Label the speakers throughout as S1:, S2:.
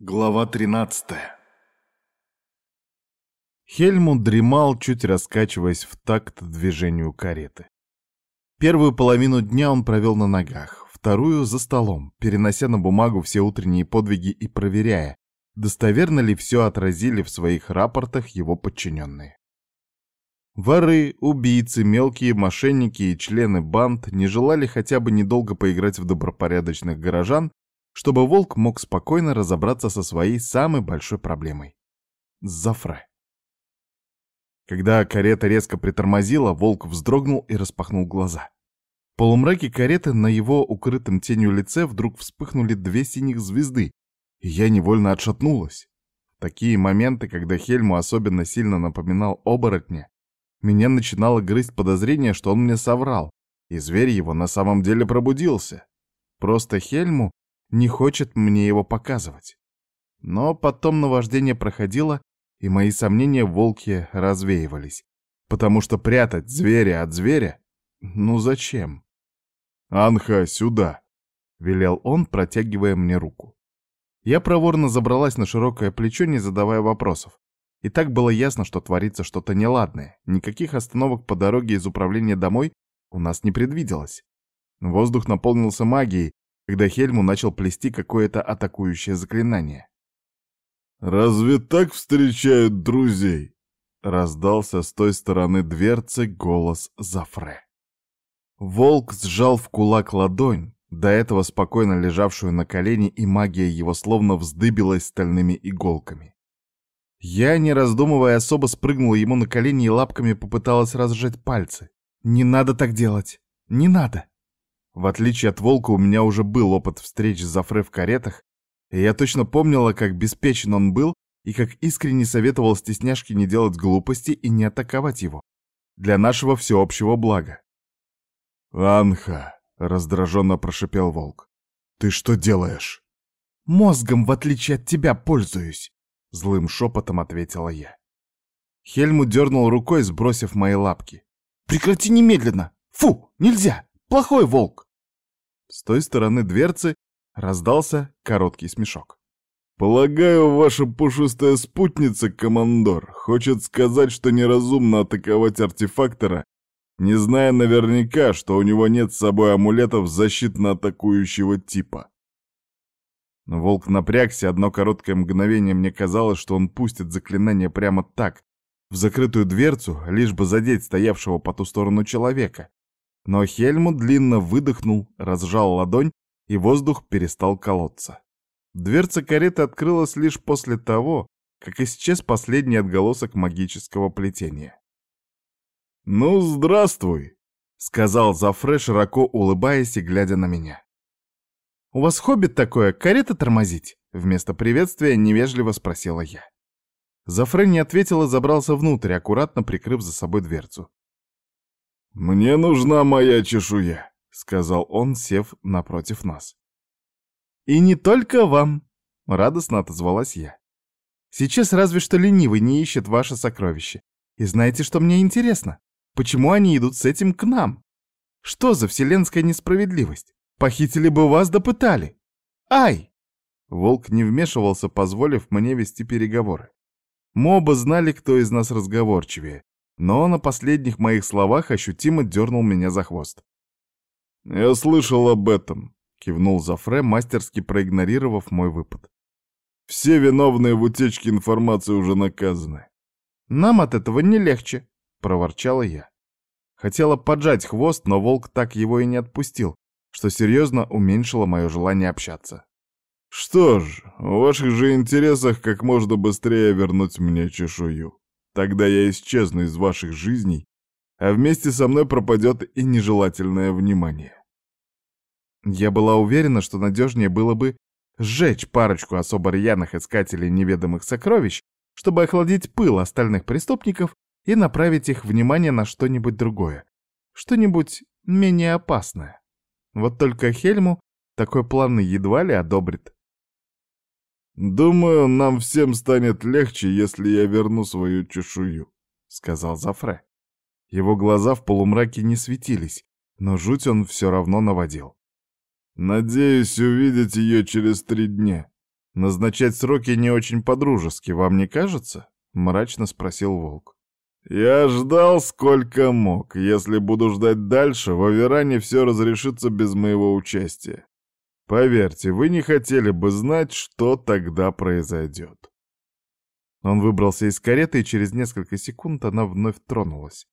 S1: Глава 13 Хельмут дремал, чуть раскачиваясь в такт движению кареты. Первую половину дня он провел на ногах, вторую — за столом, перенося на бумагу все утренние подвиги и проверяя, достоверно ли все отразили в своих рапортах его подчиненные. Воры, убийцы, мелкие мошенники и члены банд не желали хотя бы недолго поиграть в добропорядочных горожан чтобы волк мог спокойно разобраться со своей самой большой проблемой — с Зафре. Когда карета резко притормозила, волк вздрогнул и распахнул глаза. В полумраке кареты на его укрытом тенью лице вдруг вспыхнули две синих звезды, и я невольно отшатнулась. Такие моменты, когда Хельму особенно сильно напоминал оборотня, меня начинало грызть подозрение, что он мне соврал, и зверь его на самом деле пробудился. Просто Хельму не хочет мне его показывать. Но потом наваждение проходило, и мои сомнения в волке развеивались. Потому что прятать зверя от зверя? Ну зачем? «Анха, сюда!» — велел он, протягивая мне руку. Я проворно забралась на широкое плечо, не задавая вопросов. И так было ясно, что творится что-то неладное. Никаких остановок по дороге из управления домой у нас не предвиделось. Воздух наполнился магией, когда Хельму начал плести какое-то атакующее заклинание.
S2: «Разве так встречают друзей?» — раздался с той стороны дверцы голос Зафре.
S1: Волк сжал в кулак ладонь, до этого спокойно лежавшую на колени, и магия его словно вздыбилась стальными иголками. Я, не раздумывая, особо спрыгнула ему на колени и лапками попыталась разжать пальцы. «Не надо так делать! Не надо!» В отличие от волка, у меня уже был опыт встреч с Зафре в каретах, и я точно помнила, как беспечен он был и как искренне советовал стесняшке не делать глупости и не атаковать его. Для нашего всеобщего блага.
S2: «Анха!» — раздраженно прошипел волк. «Ты что делаешь?»
S1: «Мозгом, в отличие от тебя, пользуюсь!» — злым шепотом ответила я. Хельму дернул рукой, сбросив мои лапки. «Прекрати немедленно! Фу, нельзя! Плохой волк!» С той стороны дверцы раздался короткий смешок.
S2: «Полагаю, ваша пушистая спутница, командор, хочет сказать, что неразумно атаковать артефактора, не зная наверняка, что у него нет с собой амулетов защитно-атакующего типа».
S1: Волк напрягся, одно короткое мгновение мне казалось, что он пустит заклинание прямо так, в закрытую дверцу, лишь бы задеть стоявшего по ту сторону человека. Но Хельмут длинно выдохнул, разжал ладонь, и воздух перестал колоться. Дверца кареты открылась лишь после того, как исчез последний отголосок магического плетения.
S2: «Ну, здравствуй!»
S1: — сказал Зафре, широко улыбаясь и глядя на меня. «У вас хоббит такое, карета тормозить?» — вместо приветствия невежливо спросила я. Зафре не ответил и забрался внутрь, аккуратно прикрыв за собой дверцу.
S2: «Мне нужна моя чешуя», — сказал он, сев напротив нас.
S1: «И не только вам», — радостно отозвалась я. «Сейчас разве что ленивый не ищет ваше сокровище. И знаете, что мне интересно? Почему они идут с этим к нам? Что за вселенская несправедливость? Похитили бы вас, допытали. Ай!» Волк не вмешивался, позволив мне вести переговоры. Мы оба знали, кто из нас разговорчивее, но на последних моих словах ощутимо дернул меня за хвост.
S2: «Я слышал об этом», — кивнул Зафре, мастерски проигнорировав мой выпад. «Все виновные в утечке информации уже наказаны».
S1: «Нам от этого не легче», — проворчала я. Хотела поджать хвост, но волк так его и не отпустил, что серьезно уменьшило мое желание общаться.
S2: «Что ж, в ваших же интересах как можно быстрее вернуть мне чешую», Тогда я исчезну из ваших жизней, а вместе со мной пропадет и нежелательное внимание.
S1: Я была уверена, что надежнее было бы сжечь парочку особо рьяных искателей неведомых сокровищ, чтобы охладить пыл остальных преступников и направить их внимание на что-нибудь другое, что-нибудь менее опасное. Вот только Хельму такой план едва ли одобрит.
S2: «Думаю, нам всем станет легче, если я верну свою чешую», — сказал Зафре.
S1: Его глаза в полумраке не светились, но жуть он все равно наводил.
S2: «Надеюсь увидеть ее через три дня».
S1: Назначать сроки не очень по-дружески, вам не кажется? Мрачно спросил волк. Я ждал сколько мог. Если буду ждать дальше, в Аверане все разрешится без моего участия. Поверьте, вы не хотели бы знать, что тогда произойдет. Он выбрался из кареты, и через несколько секунд она вновь тронулась.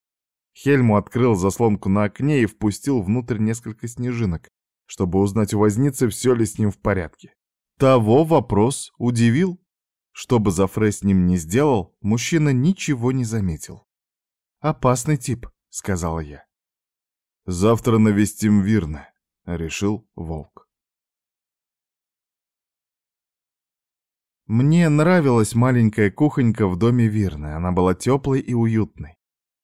S1: Хельму открыл заслонку на окне и впустил внутрь несколько снежинок, чтобы узнать у возницы, все ли с ним в порядке. Того вопрос удивил. Что бы Зафре с ним ни сделал, мужчина ничего не заметил. «Опасный тип», — сказала я. «Завтра навестим Вирна», — решил Волк. Мне нравилась маленькая кухонька в доме Вирны, она была теплой и уютной.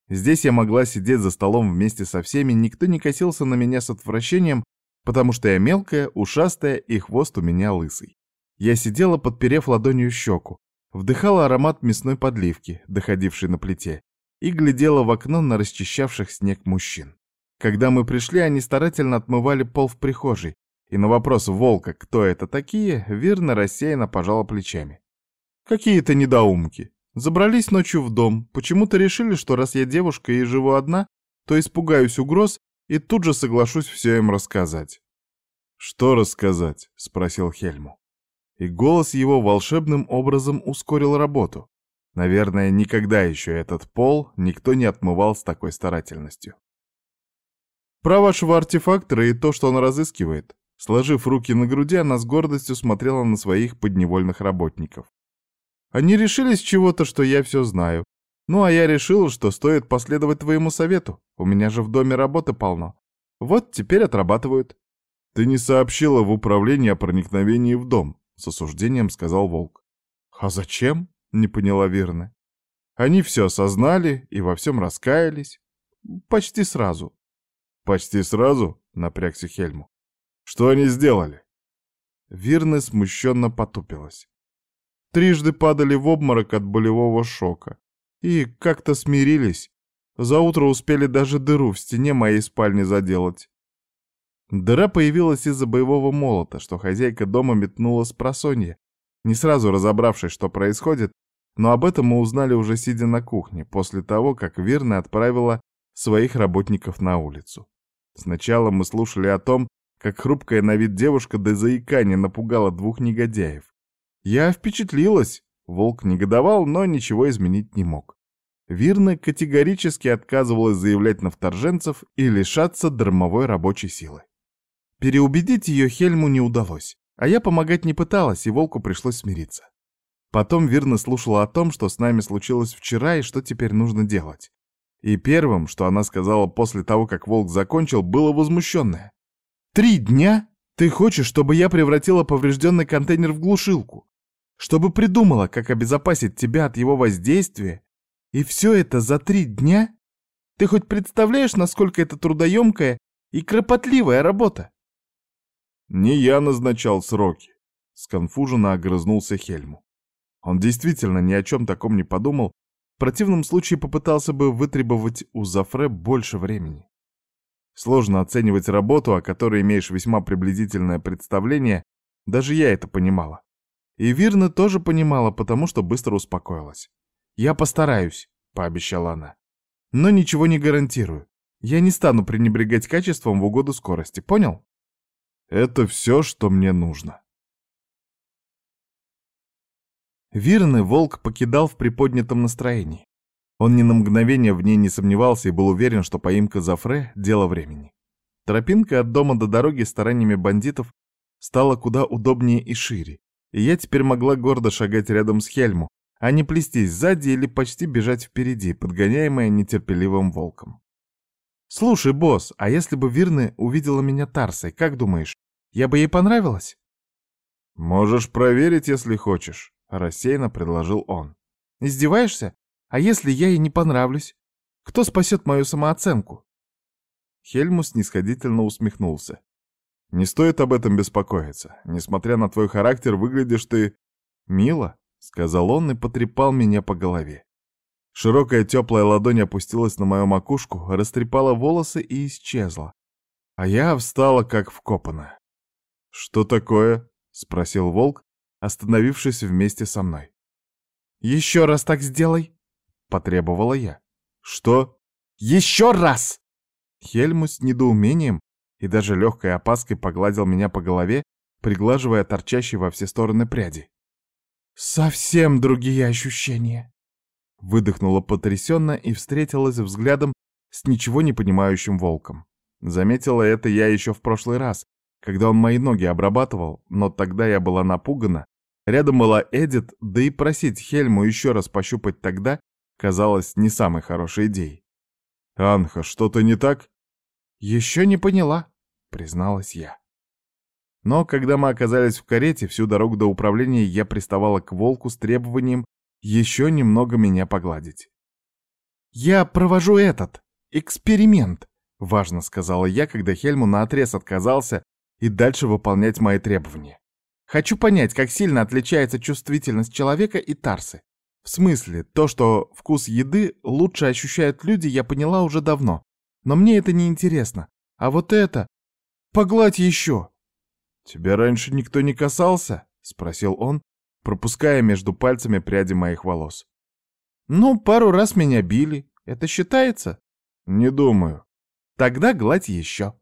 S1: Здесь я могла сидеть за столом вместе со всеми, никто не косился на меня с отвращением, потому что я мелкая, ушастая и хвост у меня лысый. Я сидела, подперев ладонью щеку, вдыхала аромат мясной подливки, доходившей на плите, и глядела в окно на расчищавших снег мужчин. Когда мы пришли, они старательно отмывали пол в прихожей, и на вопрос волка, кто это такие, верно рассеянно пожала плечами. Какие-то недоумки. Забрались ночью в дом, почему-то решили, что раз я девушка и живу одна, то испугаюсь угроз и тут же соглашусь все им рассказать. «Что рассказать?» — спросил Хельму и голос его волшебным образом ускорил работу. Наверное, никогда еще этот пол никто не отмывал с такой старательностью. «Про вашего артефактора и то, что он разыскивает». Сложив руки на груди, она с гордостью смотрела на своих подневольных работников. «Они решили с чего-то, что я все знаю. Ну, а я решила, что стоит последовать твоему совету. У меня же в доме работы полно. Вот теперь отрабатывают». «Ты не сообщила в управлении о проникновении в дом», с осуждением сказал волк. «А зачем?» — не поняла Верна. «Они все осознали и во всем раскаялись. Почти сразу». «Почти сразу?» — напрягся Хельму. «Что они сделали?» Вирна смущенно потупилась. Трижды падали в обморок от болевого шока. И как-то смирились. За утро успели даже дыру в стене моей спальни заделать. Дыра появилась из-за боевого молота, что хозяйка дома метнула с просонья, не сразу разобравшись, что происходит, но об этом мы узнали уже сидя на кухне, после того, как Верна отправила своих работников на улицу. Сначала мы слушали о том, как хрупкая на вид девушка до заикания напугала двух негодяев. Я впечатлилась. Волк негодовал, но ничего изменить не мог. Вирна категорически отказывалась заявлять на вторженцев и лишаться дармовой рабочей силы. Переубедить ее Хельму не удалось, а я помогать не пыталась, и волку пришлось смириться. Потом Вирна слушала о том, что с нами случилось вчера и что теперь нужно делать. И первым, что она сказала после того, как волк закончил, было возмущенное. «Три дня? Ты хочешь, чтобы я превратила поврежденный контейнер в глушилку? Чтобы придумала, как обезопасить тебя от его воздействия? И все это за три дня? Ты хоть представляешь, насколько это трудоемкая и кропотливая работа?» «Не я назначал сроки», — сконфуженно огрызнулся Хельму. Он действительно ни о чем таком не подумал, в противном случае попытался бы вытребовать у Зафре больше времени. Сложно оценивать работу, о которой имеешь весьма приблизительное представление, даже я это понимала. И Вирна тоже понимала, потому что быстро успокоилась. «Я постараюсь», — пообещала она. «Но ничего не гарантирую. Я не стану пренебрегать качеством в угоду скорости, понял?» Это все, что мне нужно. Вирный волк покидал в приподнятом настроении. Он ни на мгновение в ней не сомневался и был уверен, что поимка Зафре — дело времени. Тропинка от дома до дороги стараниями бандитов стала куда удобнее и шире, и я теперь могла гордо шагать рядом с Хельму, а не плестись сзади или почти бежать впереди, подгоняемая нетерпеливым волком. «Слушай, босс, а если бы Вирны увидела меня Тарсой, как думаешь, я бы ей понравилась?» «Можешь проверить, если хочешь», — рассеянно предложил он. «Издеваешься? А если я ей не понравлюсь? Кто спасет мою самооценку?» Хельмус снисходительно усмехнулся. «Не стоит об этом беспокоиться. Несмотря на твой характер, выглядишь ты мило», — сказал он и потрепал меня по голове. Широкая теплая ладонь опустилась на мою макушку, растрепала волосы и исчезла. А я встала как вкопанная. «Что такое?» — спросил волк, остановившись вместе со мной. «Еще раз так сделай!» — потребовала я.
S2: «Что?»
S1: «Еще раз!» Хельмус с недоумением и даже легкой опаской погладил меня по голове, приглаживая торчащие во все стороны пряди. «Совсем другие ощущения!» Выдохнула потрясенно и встретилась взглядом с ничего не понимающим волком. Заметила это я еще в прошлый раз, когда он мои ноги обрабатывал, но тогда я была напугана. Рядом была Эдит, да и просить Хельму еще раз пощупать тогда казалось не самой хорошей идеей.
S2: «Анха, что-то не так?»
S1: «Еще не поняла», — призналась я. Но когда мы оказались в карете, всю дорогу до управления я приставала к волку с требованием еще немного меня погладить. «Я провожу этот эксперимент», — важно сказала я, когда Хельму наотрез отказался и дальше выполнять мои требования. «Хочу понять, как сильно отличается чувствительность человека и тарсы. В смысле, то, что вкус еды лучше ощущают люди, я поняла уже давно. Но мне это не интересно. А вот это... Погладь еще!»
S2: «Тебя раньше никто не касался?» — спросил он, пропуская между пальцами пряди моих волос.
S1: «Ну, пару раз меня били. Это считается?»
S2: «Не думаю».
S1: «Тогда гладь еще».